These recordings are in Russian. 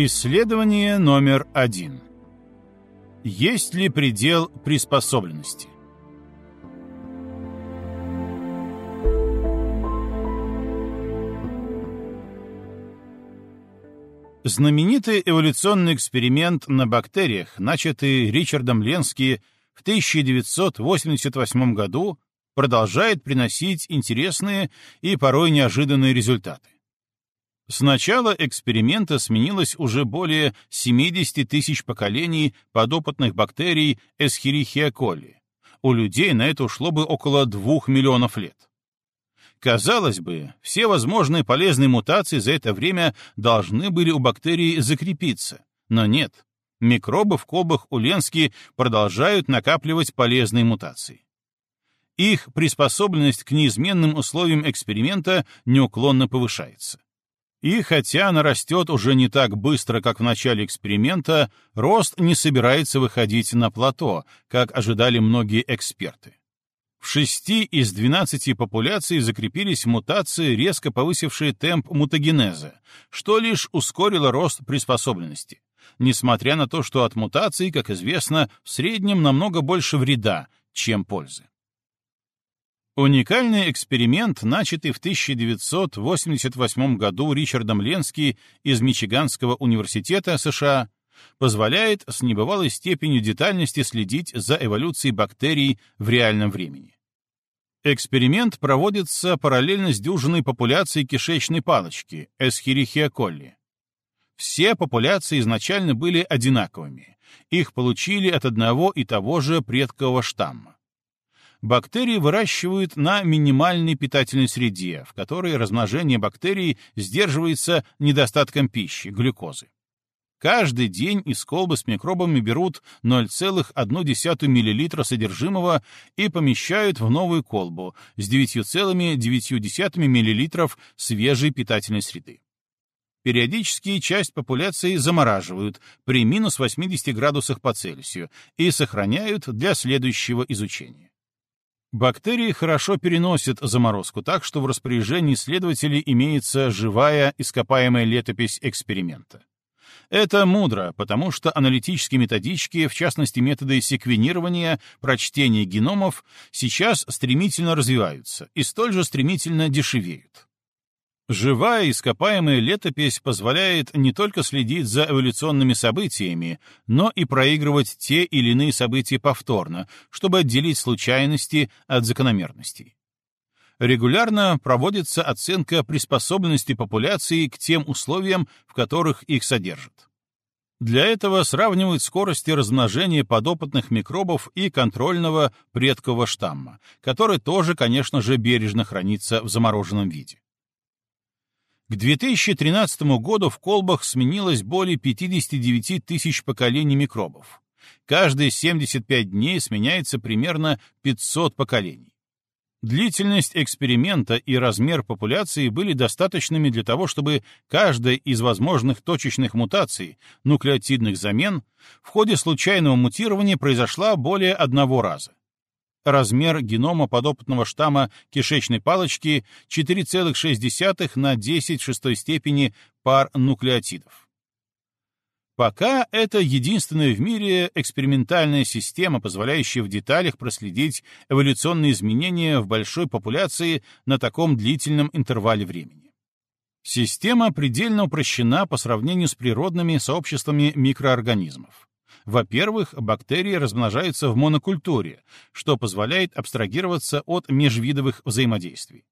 Исследование номер один. Есть ли предел приспособленности? Знаменитый эволюционный эксперимент на бактериях, начатый Ричардом Ленски в 1988 году, продолжает приносить интересные и порой неожиданные результаты. С начала эксперимента сменилось уже более 70 тысяч поколений подопытных бактерий Escherichia coli. У людей на это ушло бы около 2 миллионов лет. Казалось бы, все возможные полезные мутации за это время должны были у бактерий закрепиться, но нет. Микробы в колбах у Ленски продолжают накапливать полезные мутации. Их приспособленность к неизменным условиям эксперимента неуклонно повышается. И хотя она растет уже не так быстро, как в начале эксперимента, рост не собирается выходить на плато, как ожидали многие эксперты. В шести из двенадцати популяций закрепились мутации, резко повысившие темп мутагенеза, что лишь ускорило рост приспособленности, несмотря на то, что от мутаций, как известно, в среднем намного больше вреда, чем пользы. Уникальный эксперимент, начатый в 1988 году Ричардом Ленски из Мичиганского университета США, позволяет с небывалой степенью детальности следить за эволюцией бактерий в реальном времени. Эксперимент проводится параллельно с дюжиной популяцией кишечной палочки Escherichia coli. Все популяции изначально были одинаковыми. Их получили от одного и того же предкового штамма. Бактерии выращивают на минимальной питательной среде, в которой размножение бактерий сдерживается недостатком пищи, глюкозы. Каждый день из колбы с микробами берут 0,1 мл содержимого и помещают в новую колбу с 9,9 мл свежей питательной среды. Периодически часть популяции замораживают при минус 80 градусах по Цельсию и сохраняют для следующего изучения. Бактерии хорошо переносят заморозку, так что в распоряжении исследователей имеется живая ископаемая летопись эксперимента. Это мудро, потому что аналитические методички, в частности методы секвенирования, прочтения геномов, сейчас стремительно развиваются и столь же стремительно дешевеют. Живая ископаемая летопись позволяет не только следить за эволюционными событиями, но и проигрывать те или иные события повторно, чтобы отделить случайности от закономерностей регулярно проводится оценка приспособленности популяции к тем условиям, в которых их содержат. Для этого сравнивают скорости размножения подопытных микробов и контрольного предкового штамма, который тоже, конечно же, бережно хранится в замороженном виде. К 2013 году в колбах сменилось более 59 тысяч поколений микробов. Каждые 75 дней сменяется примерно 500 поколений. Длительность эксперимента и размер популяции были достаточными для того, чтобы каждая из возможных точечных мутаций, нуклеотидных замен, в ходе случайного мутирования произошла более одного раза. Размер генома подопытного штамма кишечной палочки 4,6 на 10 шестой степени пар нуклеотидов. Пока это единственная в мире экспериментальная система, позволяющая в деталях проследить эволюционные изменения в большой популяции на таком длительном интервале времени. Система предельно упрощена по сравнению с природными сообществами микроорганизмов. Во-первых, бактерии размножаются в монокультуре, что позволяет абстрагироваться от межвидовых взаимодействий.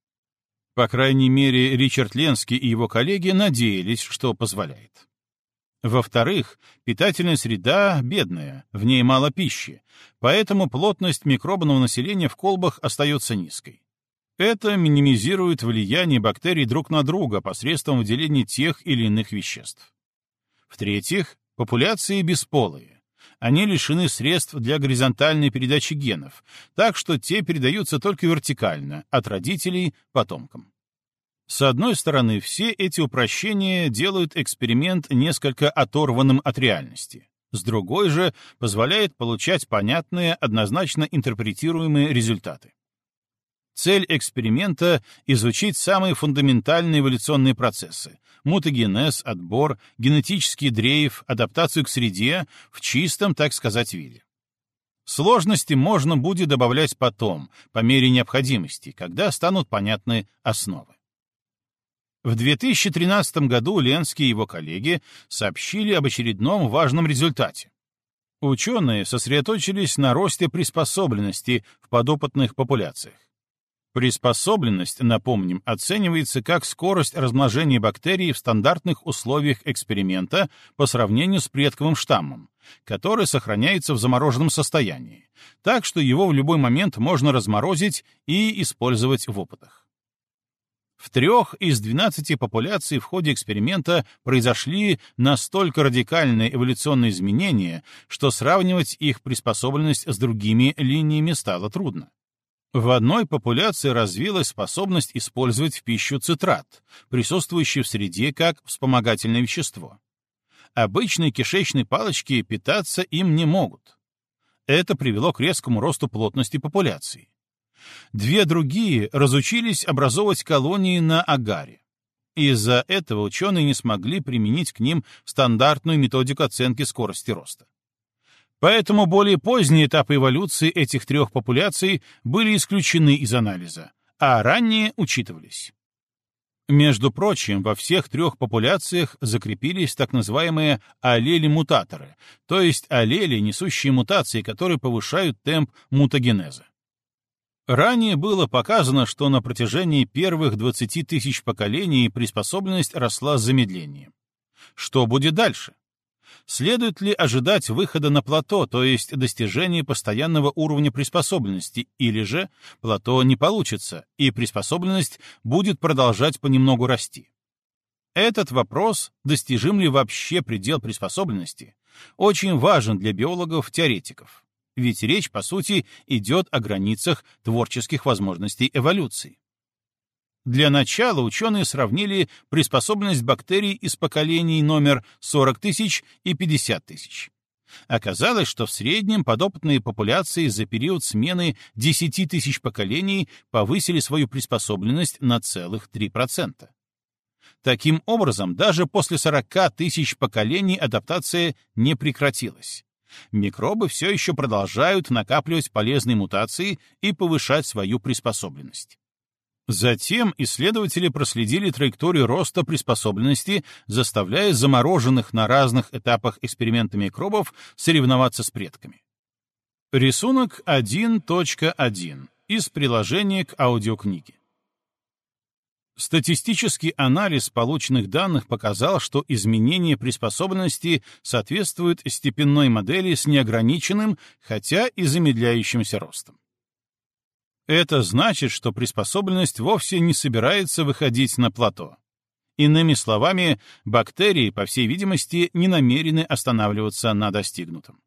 По крайней мере, Ричард Ленский и его коллеги надеялись, что позволяет. Во-вторых, питательная среда бедная, в ней мало пищи, поэтому плотность микробного населения в колбах остается низкой. Это минимизирует влияние бактерий друг на друга посредством выделения тех или иных веществ. В-третьих, популяции бесполые. Они лишены средств для горизонтальной передачи генов, так что те передаются только вертикально, от родителей потомкам. С одной стороны, все эти упрощения делают эксперимент несколько оторванным от реальности. С другой же, позволяет получать понятные, однозначно интерпретируемые результаты. Цель эксперимента — изучить самые фундаментальные эволюционные процессы — мутагенез, отбор, генетический дрейф, адаптацию к среде в чистом, так сказать, виде. Сложности можно будет добавлять потом, по мере необходимости, когда станут понятны основы. В 2013 году Ленский и его коллеги сообщили об очередном важном результате. Ученые сосредоточились на росте приспособленности в подопытных популяциях. Приспособленность, напомним, оценивается как скорость размножения бактерий в стандартных условиях эксперимента по сравнению с предковым штаммом, который сохраняется в замороженном состоянии, так что его в любой момент можно разморозить и использовать в опытах. В трех из 12 популяций в ходе эксперимента произошли настолько радикальные эволюционные изменения, что сравнивать их приспособленность с другими линиями стало трудно. В одной популяции развилась способность использовать в пищу цитрат, присутствующий в среде как вспомогательное вещество. Обычные кишечные палочки питаться им не могут. Это привело к резкому росту плотности популяции. Две другие разучились образовывать колонии на агаре. Из-за этого ученые не смогли применить к ним стандартную методику оценки скорости роста. Поэтому более поздние этапы эволюции этих трех популяций были исключены из анализа, а ранние учитывались. Между прочим, во всех трех популяциях закрепились так называемые аллели-мутаторы, то есть аллели, несущие мутации, которые повышают темп мутагенеза. Ранее было показано, что на протяжении первых 20 тысяч поколений приспособленность росла с замедлением. Что будет дальше? Следует ли ожидать выхода на плато, то есть достижения постоянного уровня приспособленности, или же плато не получится, и приспособленность будет продолжать понемногу расти? Этот вопрос, достижим ли вообще предел приспособленности, очень важен для биологов-теоретиков. Ведь речь, по сути, идет о границах творческих возможностей эволюции. Для начала ученые сравнили приспособленность бактерий из поколений номер 40 тысяч и 50 тысяч. Оказалось, что в среднем подопытные популяции за период смены 10 тысяч поколений повысили свою приспособленность на целых 3%. Таким образом, даже после 40 тысяч поколений адаптация не прекратилась. Микробы все еще продолжают накапливать полезные мутации и повышать свою приспособленность. Затем исследователи проследили траекторию роста приспособленности, заставляя замороженных на разных этапах эксперимента микробов соревноваться с предками. Рисунок 1.1 из приложения к аудиокниге. Статистический анализ полученных данных показал, что изменение приспособленности соответствует степенной модели с неограниченным, хотя и замедляющимся ростом. Это значит, что приспособленность вовсе не собирается выходить на плато. Иными словами, бактерии, по всей видимости, не намерены останавливаться на достигнутом.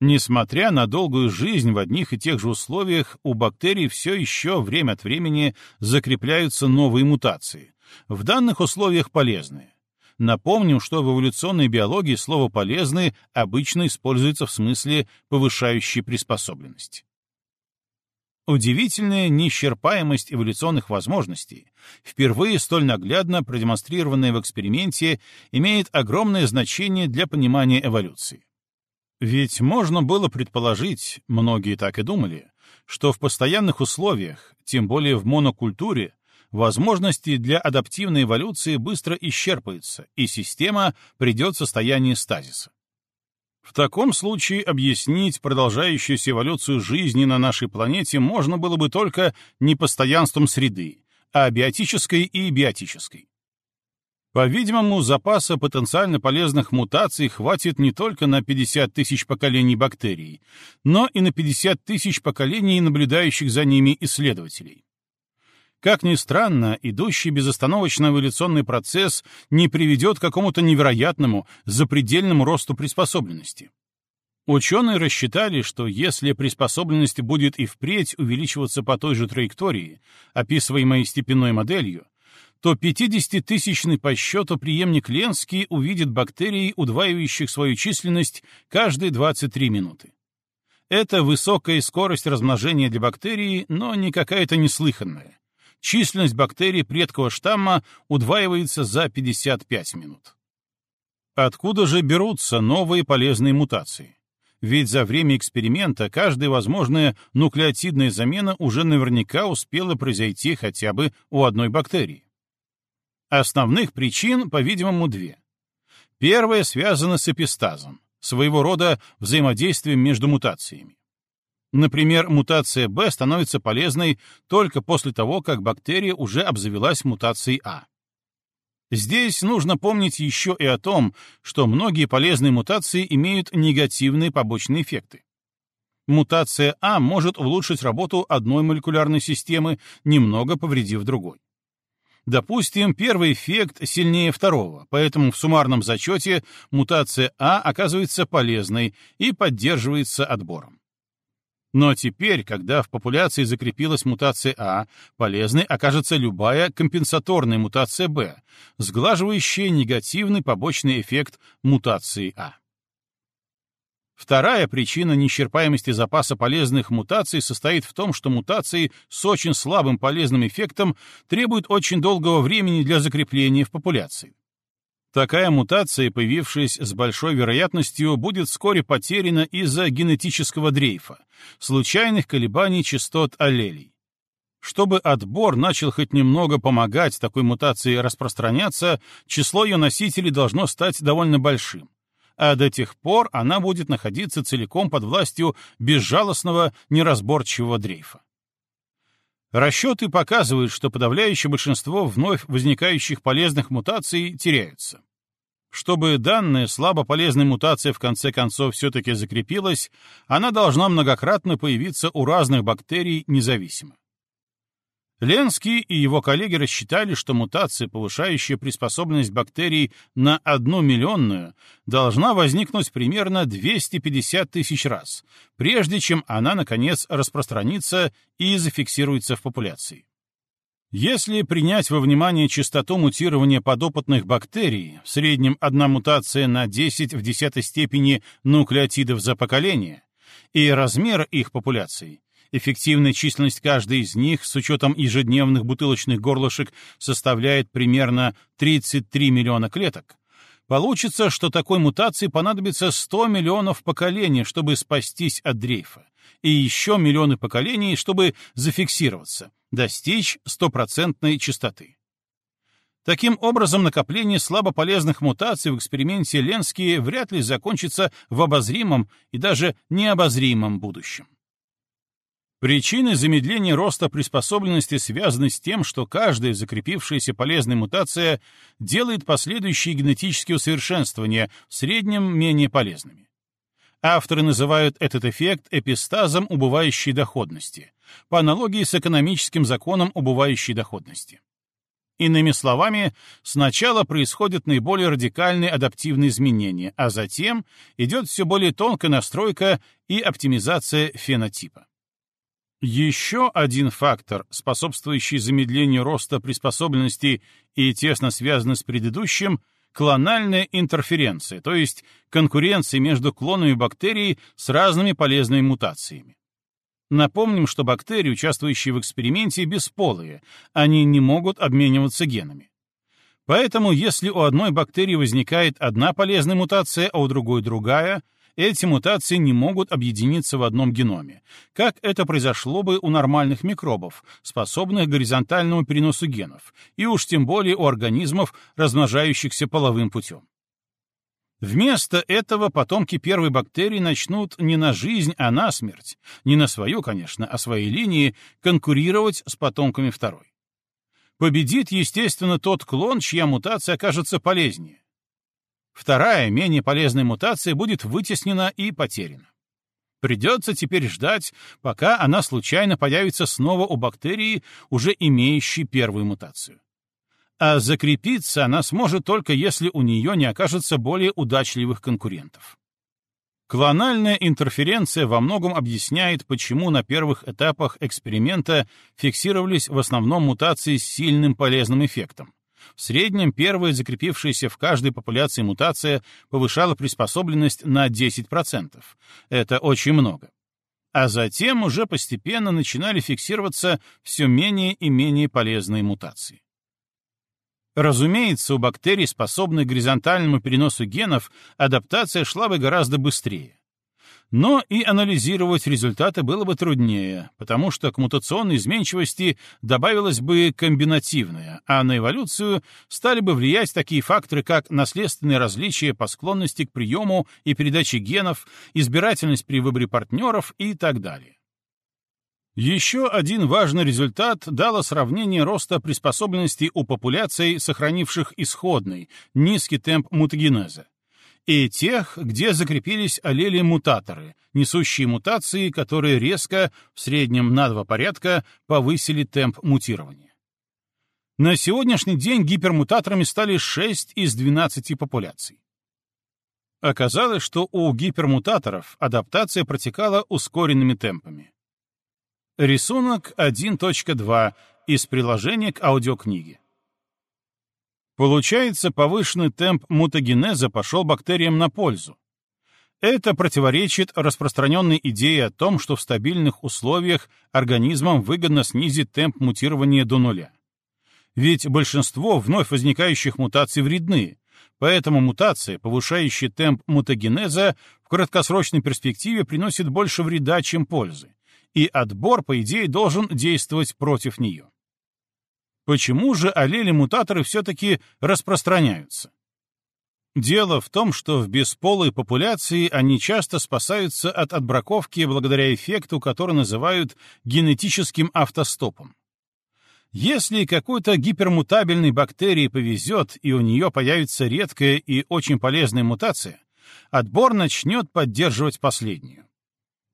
Несмотря на долгую жизнь в одних и тех же условиях, у бактерий все еще время от времени закрепляются новые мутации, в данных условиях полезные. Напомним, что в эволюционной биологии слово «полезный» обычно используется в смысле повышающей приспособленность. Удивительная неисчерпаемость эволюционных возможностей, впервые столь наглядно продемонстрированная в эксперименте, имеет огромное значение для понимания эволюции. Ведь можно было предположить, многие так и думали, что в постоянных условиях, тем более в монокультуре, возможности для адаптивной эволюции быстро исчерпаются, и система придет в состояние стазиса. В таком случае объяснить продолжающуюся эволюцию жизни на нашей планете можно было бы только не постоянством среды, а биотической и биотической. По-видимому, запаса потенциально полезных мутаций хватит не только на 50 тысяч поколений бактерий, но и на 50 тысяч поколений наблюдающих за ними исследователей. Как ни странно, идущий безостановочно эволюционный процесс не приведет к какому-то невероятному, запредельному росту приспособленности. Ученые рассчитали, что если приспособленность будет и впредь увеличиваться по той же траектории, описываемой степенной моделью, то 50-тысячный по счету преемник Ленский увидит бактерий, удваивающих свою численность каждые 23 минуты. Это высокая скорость размножения для бактерии, но не какая-то неслыханная. Численность бактерий предкового штамма удваивается за 55 минут. Откуда же берутся новые полезные мутации? Ведь за время эксперимента каждая возможная нуклеотидная замена уже наверняка успела произойти хотя бы у одной бактерии. Основных причин, по-видимому, две. Первая связана с эпистазом, своего рода взаимодействием между мутациями. Например, мутация B становится полезной только после того, как бактерия уже обзавелась мутацией А. Здесь нужно помнить еще и о том, что многие полезные мутации имеют негативные побочные эффекты. Мутация А может улучшить работу одной молекулярной системы, немного повредив другой. Допустим, первый эффект сильнее второго, поэтому в суммарном зачете мутация А оказывается полезной и поддерживается отбором. Но теперь, когда в популяции закрепилась мутация А, полезной окажется любая компенсаторная мутация Б, сглаживающая негативный побочный эффект мутации А. Вторая причина неисчерпаемости запаса полезных мутаций состоит в том, что мутации с очень слабым полезным эффектом требуют очень долгого времени для закрепления в популяции. Такая мутация, появившаяся с большой вероятностью, будет вскоре потеряна из-за генетического дрейфа, случайных колебаний частот аллелей. Чтобы отбор начал хоть немного помогать такой мутации распространяться, число ее носителей должно стать довольно большим а до тех пор она будет находиться целиком под властью безжалостного, неразборчивого дрейфа. Расчеты показывают, что подавляющее большинство вновь возникающих полезных мутаций теряются. Чтобы данная слабо полезная мутация в конце концов все-таки закрепилась, она должна многократно появиться у разных бактерий независимо. Ленский и его коллеги рассчитали, что мутация, повышающая приспособленность бактерий на одну миллионную, должна возникнуть примерно 250 тысяч раз, прежде чем она, наконец, распространится и зафиксируется в популяции. Если принять во внимание частоту мутирования подопытных бактерий, в среднем одна мутация на 10 в десятой степени нуклеотидов за поколение, и размер их популяций, Эффективная численность каждой из них с учетом ежедневных бутылочных горлышек составляет примерно 33 миллиона клеток. Получится, что такой мутации понадобится 100 миллионов поколений, чтобы спастись от дрейфа, и еще миллионы поколений, чтобы зафиксироваться, достичь стопроцентной частоты. Таким образом, накопление слабополезных мутаций в эксперименте Ленски вряд ли закончится в обозримом и даже необозримом будущем. Причины замедления роста приспособленности связаны с тем, что каждая закрепившаяся полезная мутация делает последующие генетические усовершенствования в среднем менее полезными. Авторы называют этот эффект эпистазом убывающей доходности, по аналогии с экономическим законом убывающей доходности. Иными словами, сначала происходят наиболее радикальные адаптивные изменения, а затем идет все более тонкая настройка и оптимизация фенотипа. Еще один фактор, способствующий замедлению роста приспособленности и тесно связанный с предыдущим, клональная интерференция, то есть конкуренция между клонами бактерий с разными полезными мутациями. Напомним, что бактерии, участвующие в эксперименте, бесполые, они не могут обмениваться генами. Поэтому, если у одной бактерии возникает одна полезная мутация, а у другой другая, эти мутации не могут объединиться в одном геноме, как это произошло бы у нормальных микробов, способных к горизонтальному переносу генов, и уж тем более у организмов, размножающихся половым путем. Вместо этого потомки первой бактерии начнут не на жизнь, а на смерть, не на свою, конечно, а своей линии, конкурировать с потомками второй. Победит, естественно, тот клон, чья мутация окажется полезнее, Вторая, менее полезная мутация будет вытеснена и потеряна. Придется теперь ждать, пока она случайно появится снова у бактерии, уже имеющей первую мутацию. А закрепиться она сможет только если у нее не окажется более удачливых конкурентов. Клональная интерференция во многом объясняет, почему на первых этапах эксперимента фиксировались в основном мутации с сильным полезным эффектом, в среднем первая закрепившаяся в каждой популяции мутация повышала приспособленность на 10%. Это очень много. а затем уже постепенно начинали фиксироваться все менее и менее полезные мутации. Разумеется, у бактерий, способных к горизонтальному переносу генов, адаптация шла бы гораздо быстрее. Но и анализировать результаты было бы труднее, потому что к мутационной изменчивости добавилась бы комбинативная, а на эволюцию стали бы влиять такие факторы, как наследственные различия по склонности к приему и передаче генов, избирательность при выборе партнеров и так далее. Еще один важный результат дало сравнение роста приспособленности у популяций, сохранивших исходный, низкий темп мутагенеза, и тех, где закрепились аллели-мутаторы, несущие мутации, которые резко, в среднем на два порядка, повысили темп мутирования. На сегодняшний день гипермутаторами стали 6 из 12 популяций. Оказалось, что у гипермутаторов адаптация протекала ускоренными темпами. Рисунок 1.2 из приложения к аудиокниге. Получается, повышенный темп мутагенеза пошел бактериям на пользу. Это противоречит распространенной идее о том, что в стабильных условиях организмам выгодно снизить темп мутирования до нуля. Ведь большинство вновь возникающих мутаций вредны, поэтому мутация, повышающая темп мутагенеза, в краткосрочной перспективе приносит больше вреда, чем пользы, и отбор, по идее, должен действовать против нее. Почему же аллели-мутаторы все-таки распространяются? Дело в том, что в бесполой популяции они часто спасаются от отбраковки благодаря эффекту, который называют генетическим автостопом. Если какой-то гипермутабельной бактерии повезет, и у нее появится редкая и очень полезная мутация, отбор начнет поддерживать последнюю.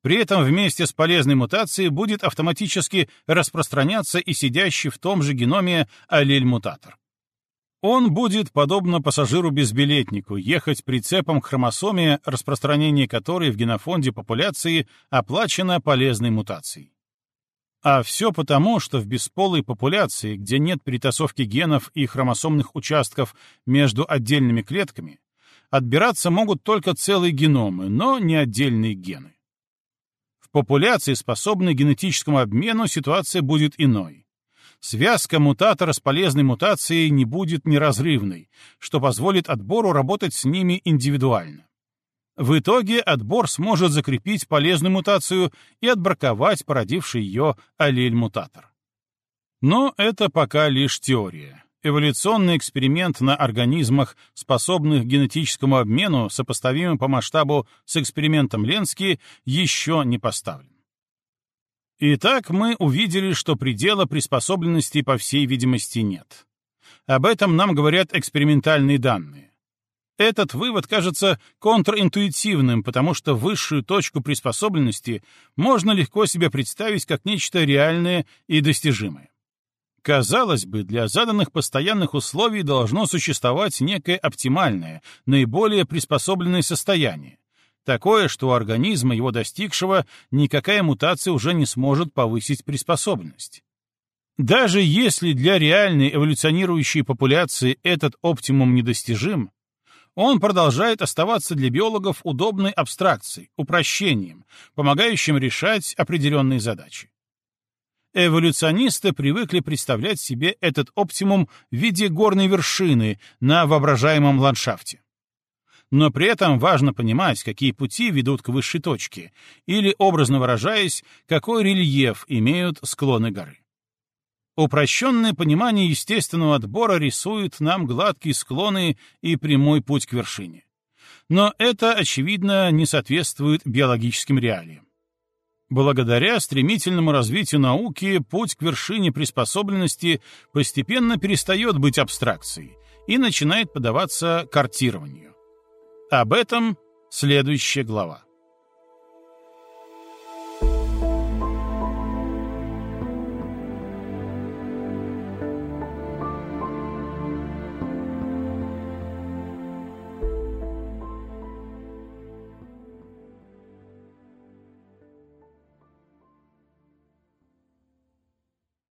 При этом вместе с полезной мутацией будет автоматически распространяться и сидящий в том же геноме аллель-мутатор. Он будет, подобно пассажиру-безбилетнику, ехать прицепом к хромосоме, распространение которой в генофонде популяции оплачено полезной мутацией. А все потому, что в бесполой популяции, где нет перетасовки генов и хромосомных участков между отдельными клетками, отбираться могут только целые геномы, но не отдельные гены. Популяции, способной генетическому обмену, ситуация будет иной. Связка мутатора с полезной мутацией не будет неразрывной, что позволит отбору работать с ними индивидуально. В итоге отбор сможет закрепить полезную мутацию и отбраковать породивший ее аллель-мутатор. Но это пока лишь теория эволюционный эксперимент на организмах, способных к генетическому обмену, сопоставимый по масштабу с экспериментом Ленски, еще не поставлен. Итак, мы увидели, что предела приспособленности, по всей видимости, нет. Об этом нам говорят экспериментальные данные. Этот вывод кажется контринтуитивным, потому что высшую точку приспособленности можно легко себе представить как нечто реальное и достижимое. Казалось бы, для заданных постоянных условий должно существовать некое оптимальное, наиболее приспособленное состояние. Такое, что у организма, его достигшего, никакая мутация уже не сможет повысить приспособленность. Даже если для реальной эволюционирующей популяции этот оптимум недостижим, он продолжает оставаться для биологов удобной абстракцией, упрощением, помогающим решать определенные задачи эволюционисты привыкли представлять себе этот оптимум в виде горной вершины на воображаемом ландшафте. Но при этом важно понимать, какие пути ведут к высшей точке, или, образно выражаясь, какой рельеф имеют склоны горы. Упрощенное понимание естественного отбора рисует нам гладкие склоны и прямой путь к вершине. Но это, очевидно, не соответствует биологическим реалиям. Благодаря стремительному развитию науки путь к вершине приспособленности постепенно перестает быть абстракцией и начинает подаваться картированию. Об этом следующая глава.